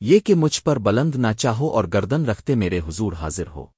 یہ کہ مجھ پر بلند نہ چاہو اور گردن رکھتے میرے حضور حاضر ہو۔